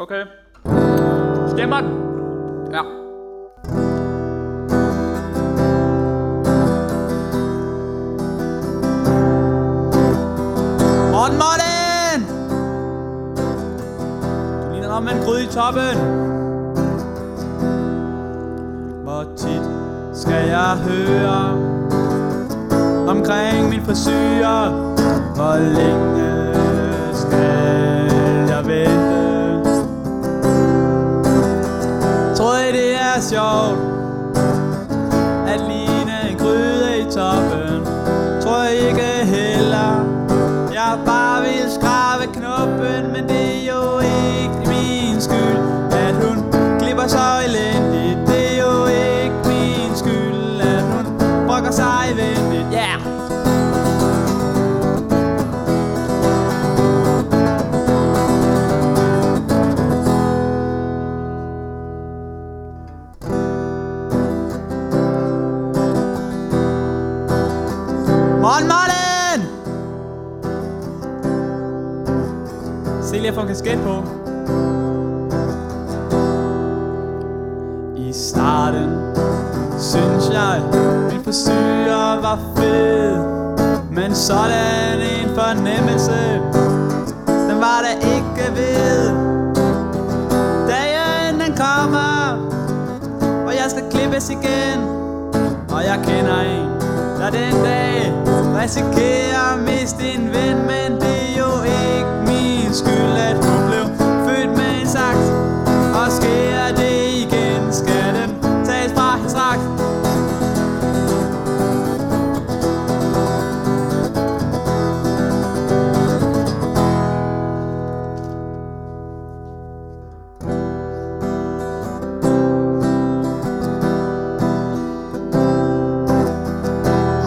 Okay. Stemmer den? Ja. Morten, Morten! Du ligner om en gryde i toppen. Hvor tit skal jeg høre omkring min frisyr? Hvor længe løn, Men det er jo ikke min skyld At hun klipper så elendigt Det er jo ikke min skyld At hun brokker sig Ja. Yeah! On my Se lige at få en kasket på. I starten synes jeg, min frisyr var fed. Men sådan en fornemmelse, den var der ikke ved. Dagen den kommer, og jeg skal klippes igen. Og jeg kender en, der den dag risikerer at miste en ven Men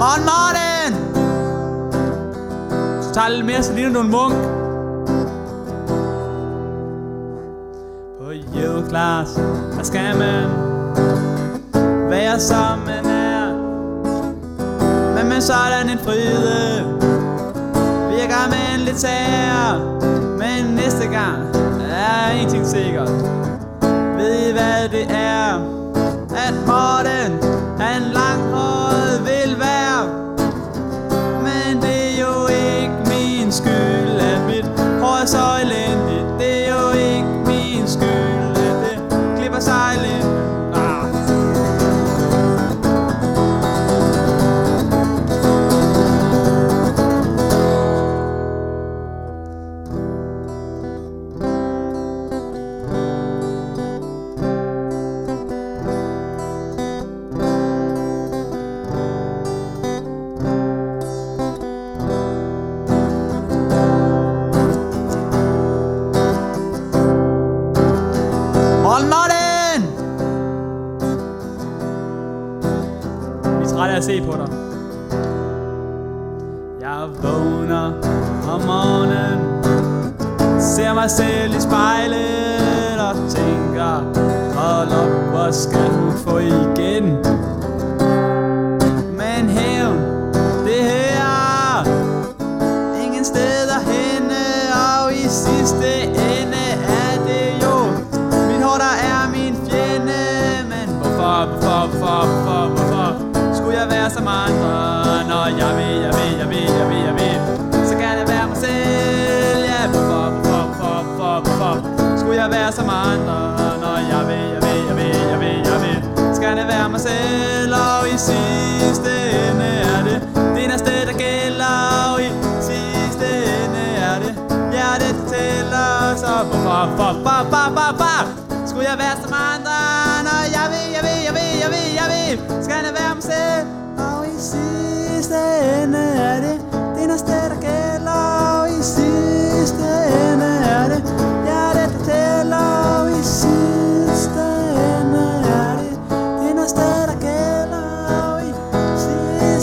Morgen, morgen! Så tager lidt mere, så ligner du en munk. På Yale Class, der skal man være som man er. Men med sådan en fryde, virker man lidt sær. Men næste gang er ingenting sikkert. Ved I hvad det er? Morgen, den! Vi er trætte af at se på dig. Jeg vågner om morgenen Ser mig selv i spejlet Og tænker Hold op, hvor skal hun få i Når jeg vil, jeg vil, jeg vil, jeg vil, jeg Så kan det være mig selv Ja, hvorfor, hvorfor, hvorfor, hvorfor, hvorfor Skulle jeg være som andre Når jeg vil, jeg jeg jeg jeg Skal det være mig selv Og i sidste ende er det Det eneste, der gælder Og i sidste ende er det Hjertet tæller Så hvorfor, hvorfor, hvorfor, hvorfor, hvorfor Skulle jeg være som andre Når jeg vil, jeg vil,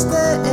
is the